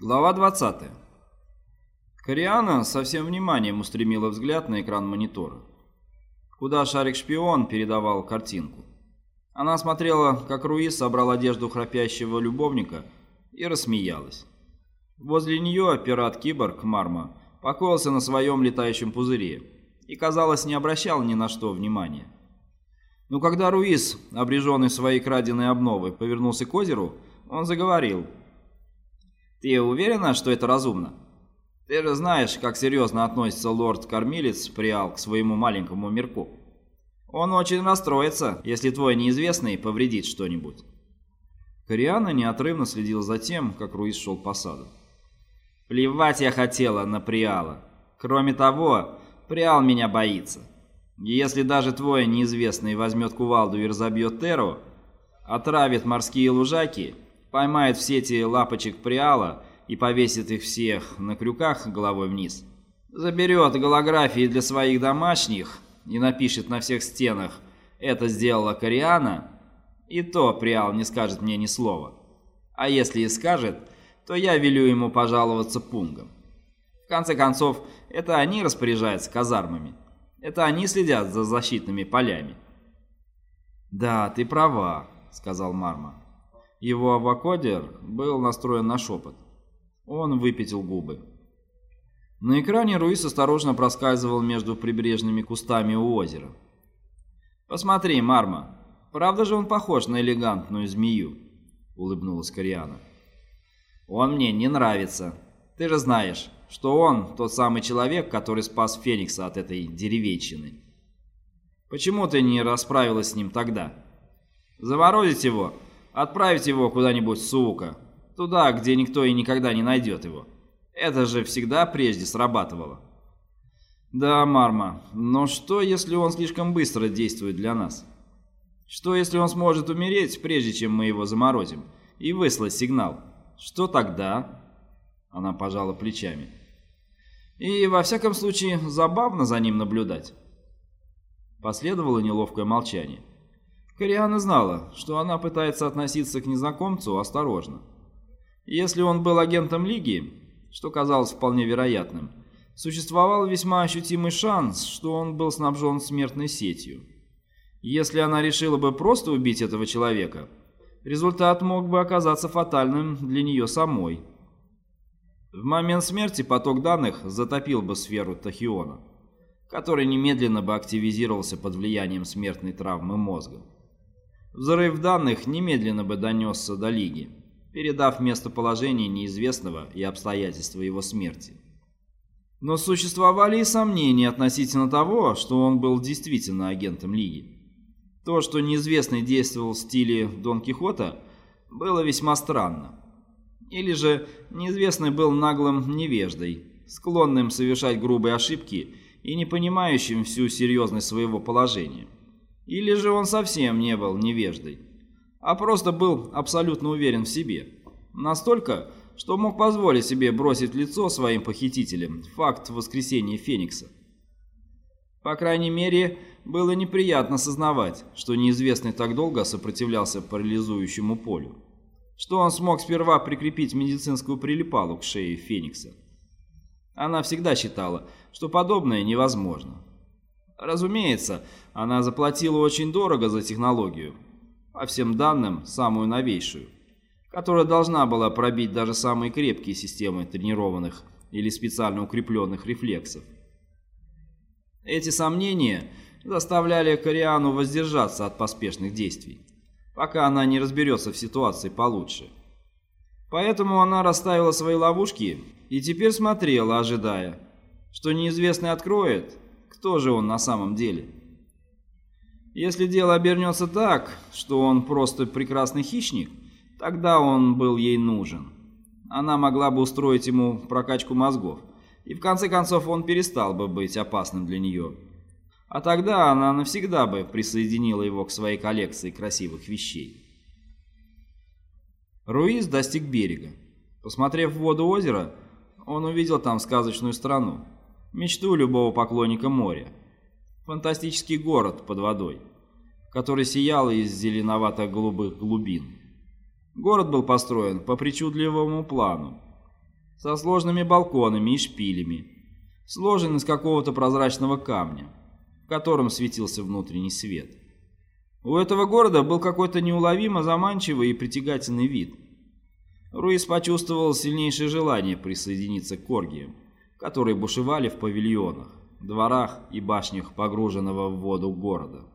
Глава 20. Кориана со всем вниманием устремила взгляд на экран монитора, куда шарик-шпион передавал картинку. Она смотрела, как Руис собрал одежду храпящего любовника и рассмеялась. Возле нее пират-киборг Марма покоился на своем летающем пузыре и, казалось, не обращал ни на что внимания. Но когда Руис, обреженный своей краденой обновой, повернулся к озеру, он заговорил. «Ты уверена, что это разумно? Ты же знаешь, как серьезно относится лорд-кормилец Приал к своему маленькому мирку. Он очень расстроится, если твой неизвестный повредит что-нибудь». Кориана неотрывно следил за тем, как Руис шел по саду. «Плевать я хотела на Приала. Кроме того, Приал меня боится. Если даже твой неизвестный возьмет кувалду и разобьет Теру, отравит морские лужаки, поймает в сети лапочек Приала и повесит их всех на крюках головой вниз, заберет голографии для своих домашних и напишет на всех стенах «Это сделала Кориана», и то Приал не скажет мне ни слова. А если и скажет, то я велю ему пожаловаться пунгам. В конце концов, это они распоряжаются казармами. Это они следят за защитными полями. «Да, ты права», — сказал Марма. Его авокодер был настроен на шепот. Он выпятил губы. На экране Руис осторожно проскальзывал между прибрежными кустами у озера. «Посмотри, Марма, правда же он похож на элегантную змею?» — улыбнулась Кориана. «Он мне не нравится. Ты же знаешь, что он тот самый человек, который спас Феникса от этой деревенщины. Почему ты не расправилась с ним тогда? Заморозить его, отправить его куда-нибудь, сука, туда, где никто и никогда не найдет его. Это же всегда прежде срабатывало. Да, Марма, но что, если он слишком быстро действует для нас? Что, если он сможет умереть, прежде чем мы его заморозим, и выслать сигнал? Что тогда? Она пожала плечами. И, во всяком случае, забавно за ним наблюдать. Последовало неловкое молчание. Кориана знала, что она пытается относиться к незнакомцу осторожно. Если он был агентом Лиги, что казалось вполне вероятным, существовал весьма ощутимый шанс, что он был снабжен смертной сетью. Если она решила бы просто убить этого человека, результат мог бы оказаться фатальным для нее самой – в момент смерти поток данных затопил бы сферу Тахиона, который немедленно бы активизировался под влиянием смертной травмы мозга. Взрыв данных немедленно бы донесся до Лиги, передав местоположение неизвестного и обстоятельства его смерти. Но существовали и сомнения относительно того, что он был действительно агентом Лиги. То, что неизвестный действовал в стиле Дон Кихота, было весьма странно. Или же неизвестный был наглым невеждой, склонным совершать грубые ошибки и не понимающим всю серьезность своего положения. Или же он совсем не был невеждой, а просто был абсолютно уверен в себе. Настолько, что мог позволить себе бросить лицо своим похитителям факт воскресения Феникса. По крайней мере, было неприятно сознавать, что неизвестный так долго сопротивлялся парализующему полю что он смог сперва прикрепить медицинскую прилипалу к шее Феникса. Она всегда считала, что подобное невозможно. Разумеется, она заплатила очень дорого за технологию, по всем данным, самую новейшую, которая должна была пробить даже самые крепкие системы тренированных или специально укрепленных рефлексов. Эти сомнения заставляли Кориану воздержаться от поспешных действий пока она не разберется в ситуации получше. Поэтому она расставила свои ловушки и теперь смотрела, ожидая, что неизвестный откроет, кто же он на самом деле. Если дело обернется так, что он просто прекрасный хищник, тогда он был ей нужен. Она могла бы устроить ему прокачку мозгов, и в конце концов он перестал бы быть опасным для нее. А тогда она навсегда бы присоединила его к своей коллекции красивых вещей. Руиз достиг берега. Посмотрев в воду озера, он увидел там сказочную страну, мечту любого поклонника моря. Фантастический город под водой, который сиял из зеленовато-голубых глубин. Город был построен по причудливому плану. со сложными балконами и шпилями, сложен из какого-то прозрачного камня, в котором светился внутренний свет. У этого города был какой-то неуловимо заманчивый и притягательный вид. Руис почувствовал сильнейшее желание присоединиться к оргиям, которые бушевали в павильонах, дворах и башнях погруженного в воду города.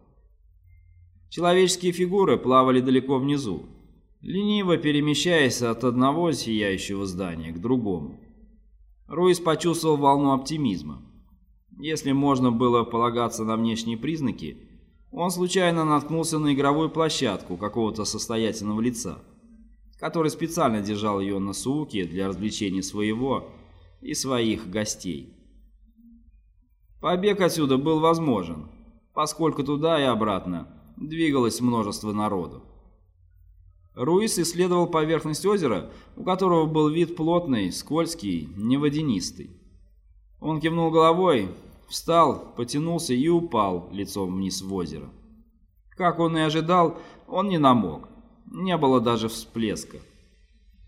Человеческие фигуры плавали далеко внизу, лениво перемещаясь от одного сияющего здания к другому. Руис почувствовал волну оптимизма. Если можно было полагаться на внешние признаки, он случайно наткнулся на игровую площадку какого-то состоятельного лица, который специально держал ее на сууке для развлечения своего и своих гостей. Побег отсюда был возможен, поскольку туда и обратно двигалось множество народу. Руис исследовал поверхность озера, у которого был вид плотный, скользкий, неводянистый. Он кивнул головой, встал, потянулся и упал лицом вниз в озеро. Как он и ожидал, он не намок. Не было даже всплеска.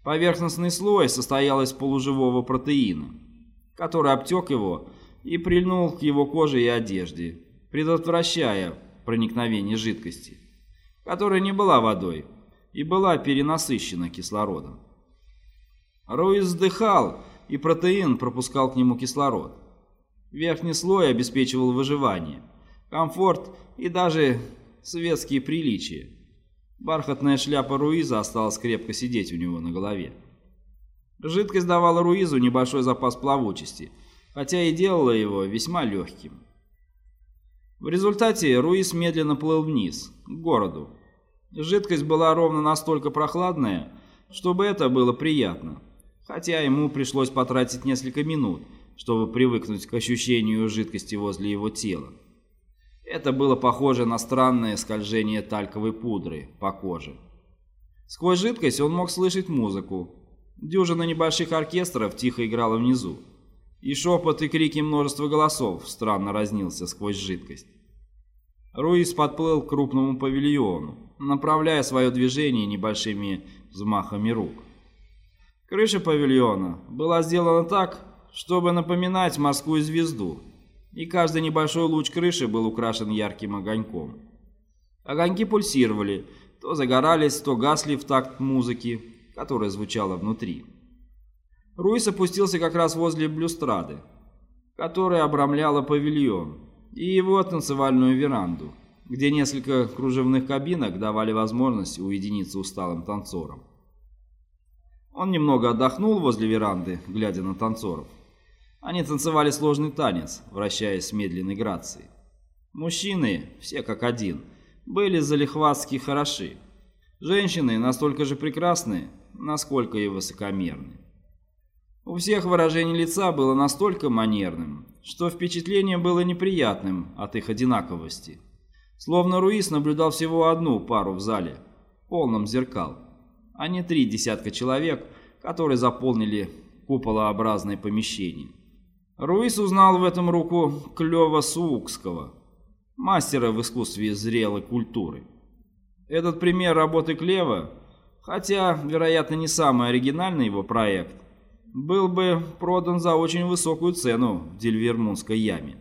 Поверхностный слой состоял из полуживого протеина, который обтек его и прильнул к его коже и одежде, предотвращая проникновение жидкости, которая не была водой, и была перенасыщена кислородом. Руис вздыхал, и протеин пропускал к нему кислород. Верхний слой обеспечивал выживание, комфорт и даже светские приличия. Бархатная шляпа Руиза осталась крепко сидеть у него на голове. Жидкость давала Руизу небольшой запас плавучести, хотя и делала его весьма легким. В результате Руиз медленно плыл вниз, к городу, Жидкость была ровно настолько прохладная, чтобы это было приятно, хотя ему пришлось потратить несколько минут, чтобы привыкнуть к ощущению жидкости возле его тела. Это было похоже на странное скольжение тальковой пудры по коже. Сквозь жидкость он мог слышать музыку. Дюжина небольших оркестров тихо играла внизу. И шепот и крики множества голосов странно разнился сквозь жидкость. Руис подплыл к крупному павильону, направляя свое движение небольшими взмахами рук. Крыша павильона была сделана так, чтобы напоминать морскую звезду, и каждый небольшой луч крыши был украшен ярким огоньком. Огоньки пульсировали, то загорались, то гасли в такт музыки, которая звучала внутри. Руис опустился как раз возле блюстрады, которая обрамляла павильон, и его танцевальную веранду, где несколько кружевных кабинок давали возможность уединиться усталым танцорам. Он немного отдохнул возле веранды, глядя на танцоров. Они танцевали сложный танец, вращаясь с медленной грацией. Мужчины, все как один, были залихватски хороши. Женщины настолько же прекрасны, насколько и высокомерны. У всех выражение лица было настолько манерным, что впечатление было неприятным от их одинаковости. Словно Руис наблюдал всего одну пару в зале, полном зеркал, а не три десятка человек, которые заполнили куполообразное помещение. Руис узнал в этом руку Клёва Суукского, мастера в искусстве зрелой культуры. Этот пример работы Клева, хотя, вероятно, не самый оригинальный его проект, был бы продан за очень высокую цену в Дельвермунской яме.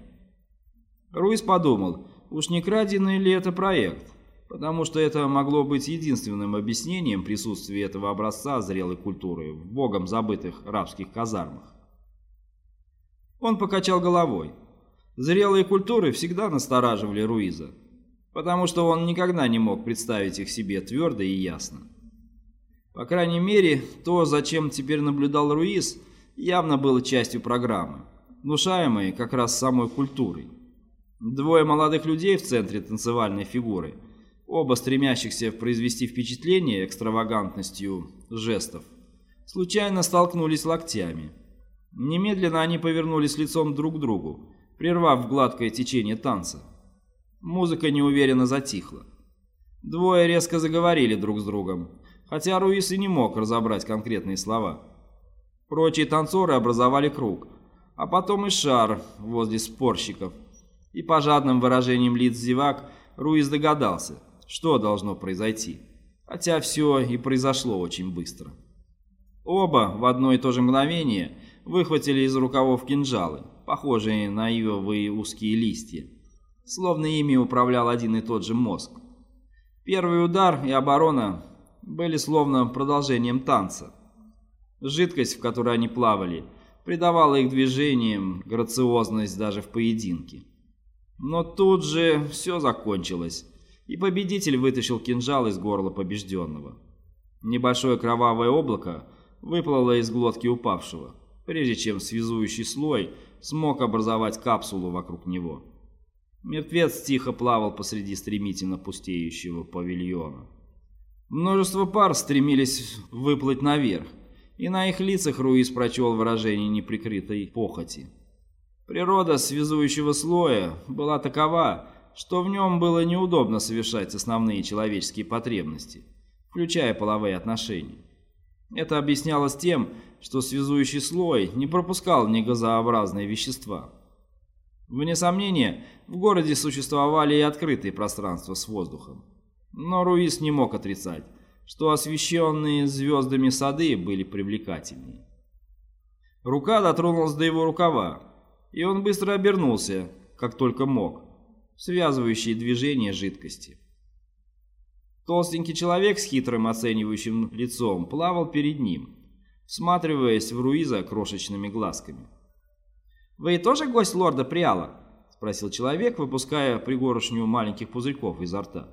Руис подумал, уж не краденый ли это проект, потому что это могло быть единственным объяснением присутствия этого образца зрелой культуры в богом забытых рабских казармах. Он покачал головой. Зрелые культуры всегда настораживали Руиза, потому что он никогда не мог представить их себе твердо и ясно. По крайней мере, то, зачем теперь наблюдал Руис, явно было частью программы, внушаемой как раз самой культурой. Двое молодых людей в центре танцевальной фигуры, оба стремящихся произвести впечатление экстравагантностью жестов, случайно столкнулись локтями. Немедленно они повернулись лицом друг к другу, прервав гладкое течение танца. Музыка неуверенно затихла. Двое резко заговорили друг с другом, хотя Руис и не мог разобрать конкретные слова. Прочие танцоры образовали круг, а потом и шар возле спорщиков. И по жадным выражениям лиц зевак Руис догадался, что должно произойти, хотя все и произошло очень быстро. Оба в одно и то же мгновение выхватили из рукавов кинжалы, похожие на ивовые узкие листья, словно ими управлял один и тот же мозг. Первый удар и оборона были словно продолжением танца. Жидкость, в которой они плавали, придавала их движениям грациозность даже в поединке. Но тут же все закончилось, и победитель вытащил кинжал из горла побежденного. Небольшое кровавое облако выплыло из глотки упавшего, прежде чем связующий слой смог образовать капсулу вокруг него. Мертвец тихо плавал посреди стремительно пустеющего павильона. Множество пар стремились выплыть наверх, и на их лицах Руис прочел выражение неприкрытой похоти. Природа связующего слоя была такова, что в нем было неудобно совершать основные человеческие потребности, включая половые отношения. Это объяснялось тем, что связующий слой не пропускал негазообразные вещества. Вне сомнения, в городе существовали и открытые пространства с воздухом. Но Руис не мог отрицать, что освещенные звездами сады были привлекательнее. Рука дотронулась до его рукава, и он быстро обернулся, как только мог, связывающие движения жидкости. Толстенький человек с хитрым оценивающим лицом плавал перед ним, всматриваясь в Руиза крошечными глазками. «Вы тоже гость лорда Приала?» — спросил человек, выпуская пригорошню маленьких пузырьков изо рта.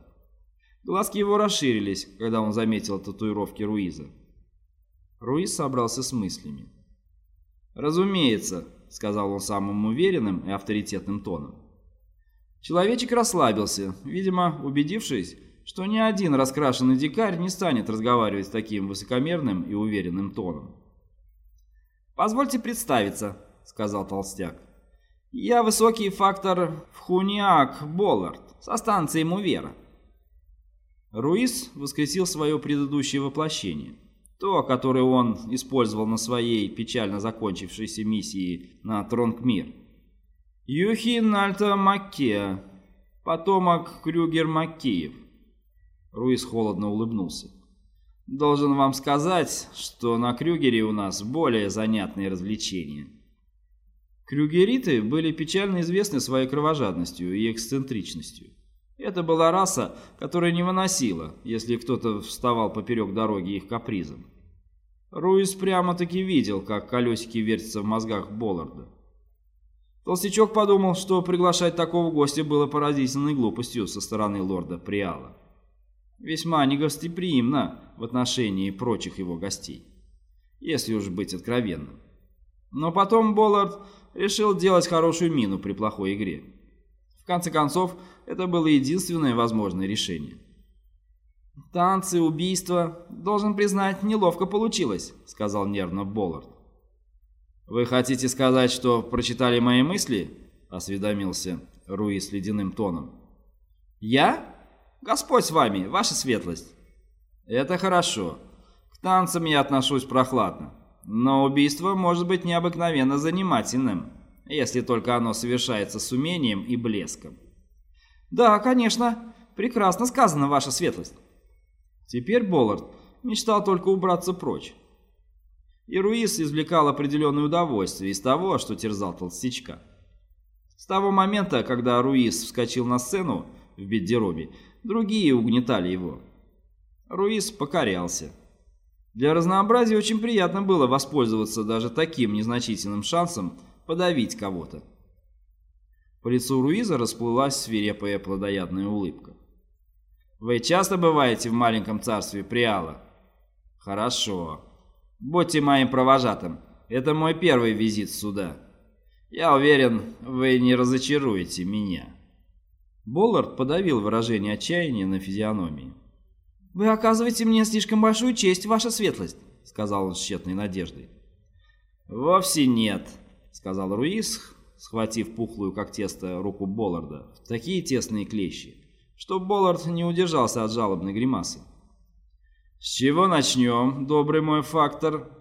Глазки его расширились, когда он заметил татуировки Руиза. Руиз собрался с мыслями. «Разумеется», — сказал он самым уверенным и авторитетным тоном. Человечек расслабился, видимо, убедившись, что ни один раскрашенный дикарь не станет разговаривать с таким высокомерным и уверенным тоном. «Позвольте представиться», — сказал толстяк. «Я высокий фактор Вхуниак Боллард со станции Мувера. Руис воскресил свое предыдущее воплощение, то, которое он использовал на своей печально закончившейся миссии на Тронгмир. Юхин Альта Маккеа, потомок Крюгер Маккеев. Руис холодно улыбнулся. «Должен вам сказать, что на Крюгере у нас более занятные развлечения». Крюгериты были печально известны своей кровожадностью и эксцентричностью. Это была раса, которая не выносила, если кто-то вставал поперек дороги их капризом. Руис прямо-таки видел, как колесики вертятся в мозгах Болларда. Толстячок подумал, что приглашать такого гостя было поразительной глупостью со стороны лорда Приала. Весьма негостеприимно в отношении прочих его гостей, если уж быть откровенным. Но потом Боллард решил делать хорошую мину при плохой игре. В конце концов, это было единственное возможное решение. «Танцы, убийства, должен признать, неловко получилось», — сказал нервно Боллард. «Вы хотите сказать, что прочитали мои мысли?» — осведомился Руи с ледяным тоном. «Я? Господь с вами, ваша светлость!» «Это хорошо. К танцам я отношусь прохладно. Но убийство может быть необыкновенно занимательным, если только оно совершается с умением и блеском. «Да, конечно. Прекрасно сказано, ваша светлость». Теперь Боллард мечтал только убраться прочь. И Руис извлекал определенное удовольствие из того, что терзал толстячка. С того момента, когда Руис вскочил на сцену в Беддеробе, другие угнетали его. Руис покорялся. Для разнообразия очень приятно было воспользоваться даже таким незначительным шансом подавить кого-то. По лицу Руиза расплылась свирепая плодоядная улыбка. «Вы часто бываете в маленьком царстве Приала?» «Хорошо. Будьте моим провожатым. Это мой первый визит сюда. Я уверен, вы не разочаруете меня». Боллард подавил выражение отчаяния на физиономии. «Вы оказываете мне слишком большую честь, ваша светлость», — сказал он с тщетной надеждой. «Вовсе нет», — сказал Руис, схватив пухлую, как тесто, руку Болларда в такие тесные клещи, что Боллард не удержался от жалобной гримасы. «С чего начнем, добрый мой фактор?»